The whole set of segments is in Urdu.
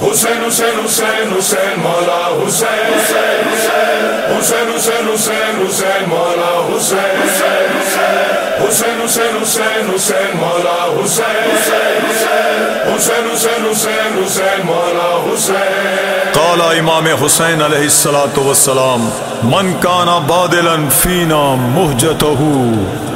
حسین حسین حسین حسین مولا حسین حسین حسین حسین حسین حسین مولا حسین حسین حسین حسین حسین مولا حسین حسین حسین حسین حسین مولا حسین کالا امام حسین علیہ السلاۃ وسلام من کانا بادلن فینا محجت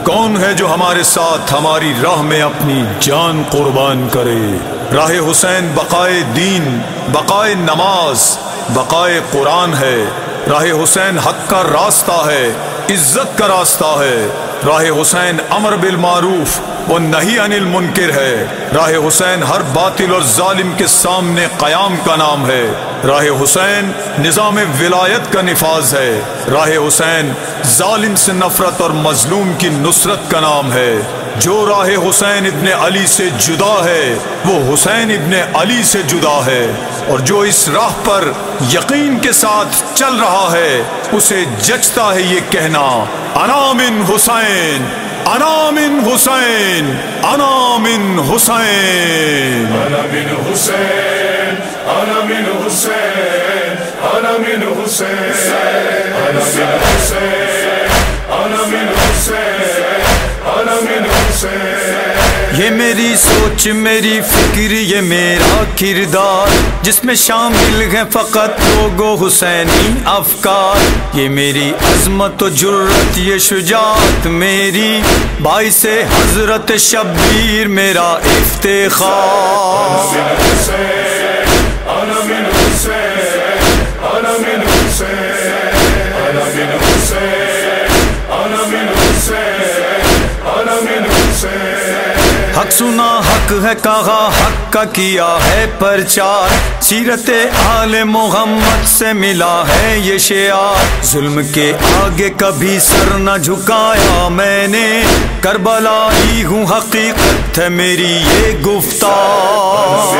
کون ہے جو ہمارے ساتھ ہماری راہ میں اپنی جان قربان کرے راہ حسین بقائے دین، بقائے نماز، بقائے قرآن ہے۔ راہ حسین حق کا راستہ ہے، عزت کا راستہ ہے۔ راہ حسین امر بالمعروف وہ نہیں انل منکر ہے۔ راہ حسین ہر باطل اور ظالم کے سامنے قیام کا نام ہے۔ راہ حسین نظام ولایت کا نفاذ ہے۔ راہ حسین ظالم سے نفرت اور مظلوم کی نصرت کا نام ہے۔ جو راہ حسین ابن علی سے جدا ہے، وہ حسین ابن علی سے جدا ہے۔ اور جو اس راہ پر یقین کے ساتھ چل رہا ہے، اسے جچتا ہے یہ کہنا انامن حسین انامن حسین انامن حسین۔ انامن حسین انامن حسین انامن حسین انامن حسین انامن حسین یہ میری سوچ، میری فکر، یہ میرا کردار۔ جس میں شامل ہے فقط لوگو حسینی افکار۔ یہ میری عظمت و جرت یہ شجاعت میری۔ باعث حضرت شبیر، میرا افتخار۔ سنا حق ہے کہا حق کا کیا ہے پرچار؟ سیرت آل محمد سے ملا ہے یہ شعار۔ ظلم کے آگے کبھی سر نہ جھکایا میں نے۔ کربلا ہی ہوں حقیقت ہے میری یہ گفتار۔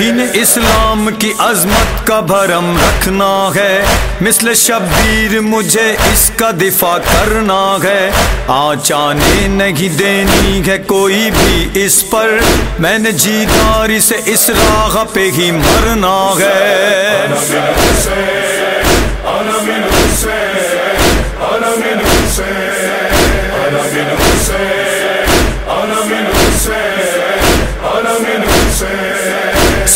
دین اسلام کی عظمت کا بھرم رکھنا ہے۔ مثل شبیر مجھے اس کا دفاع کرنا ہے۔ آچانے نہیں دینی ہے کوئی بھی اس پر۔ میں نے جیداری سے اس راہ پہ ہی مرنا ہے۔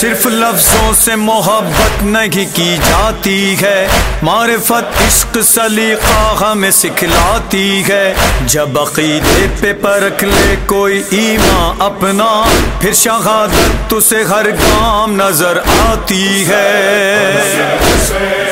صرف لفظوں سے محبت نہیں کی جاتی ہے۔ معرفت عشق سلیقہ ہمیں سکھلاتی ہے۔ جب عقیدے پہ پرکھ لے کوئی ایمان اپنا، پھر شہادت اسے ہر کام نظر آتی ہے۔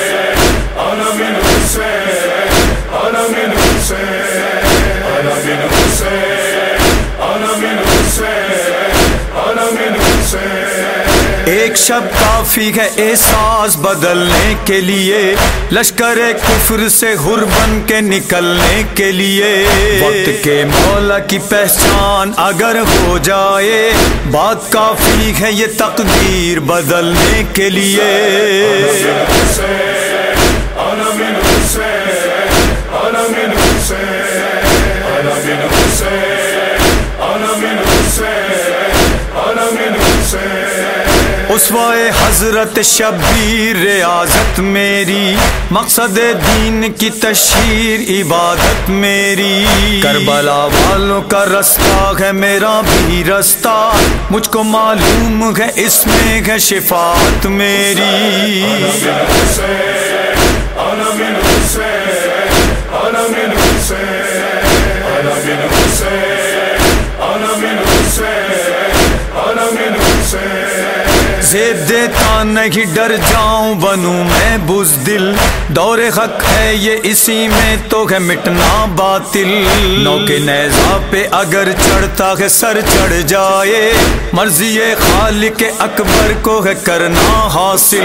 ایک شب کافی ہے احساس بدلنے کے لیے۔ لشکر کفر سے ہر بن کے نکلنے کے لیے۔ وقت کے مولا کی پہچان اگر ہو جائے۔ بات کافی ہے یہ تقدیر بدلنے کے لیے۔ اسوائے حضرت شبیر ریاضت میری، مقصد دین کی تشہیر عبادت میری۔ کربلا والوں کا رستہ ہے میرا بھی رستہ، مجھ کو معلوم ہے اس میں ہے شفاعت میری۔ زیب دیتا نہیں، ڈر جاؤں بنوں میں بز دل۔ دور حق ہے یہ اسی میں تو ہے مٹنا باطل۔ نو کے نیزا پہ اگر چڑھتا ہے، سر چڑھ جائے۔ مرضی خالق اکبر کو ہے کرنا حاصل۔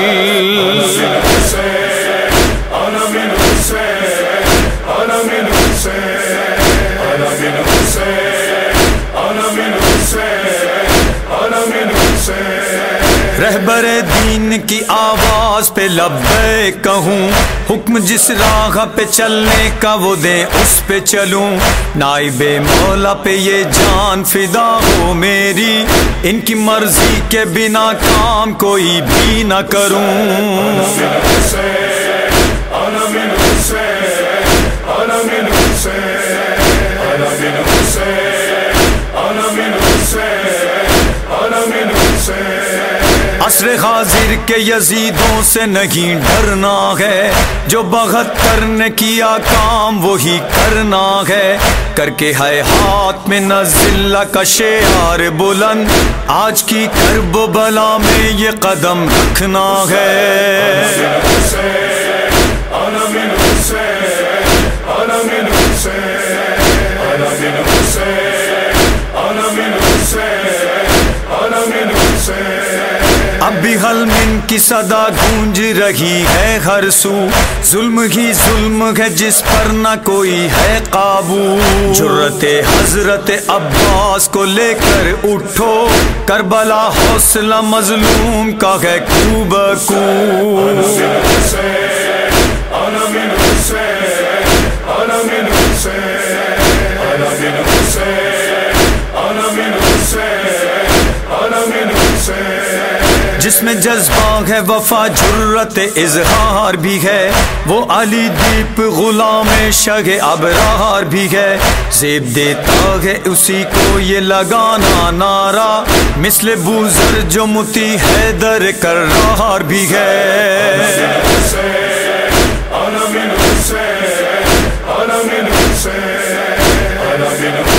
رہبر دین کی آواز پہ لبے کہوں، حکم جس راہ پہ چلنے کا وہ دے، اس پہ چلوں۔ نائب مولا پہ یہ جان فدا ہو میری، ان کی مرضی کے بنا کام کوئی بھی نہ کروں۔ نصر حاضر کے یزیدوں سے نہیں ڈرنا ہے۔ جو بغت نے کیا کام وہی کرنا ہے۔ کر کے ہے ہاتھ میں نزل کا شعار بلند۔ آج کی کرب بلا میں یہ قدم رکھنا ہے۔ بھی حلمن کی صدا گونج رہی ہے، ہر سو۔ ظلم ہی ظلم ہے، جس پر نہ کوئی ہے قابو۔ جرت حضرت عباس کو لے کر اٹھو۔ کربلا حوصلہ مظلوم کا ہے کو بکو جس میں جذبہ ہے وفا جرت اظہار بھی ہے۔ وہ علی دیپ غلام شگ ابرار بھی ہے۔ زیب دیتا ہے اسی کو یہ لگانا نارا مثل بوزر جو متی ہے۔ در کر رہا بھی ہے Hussein, Alamin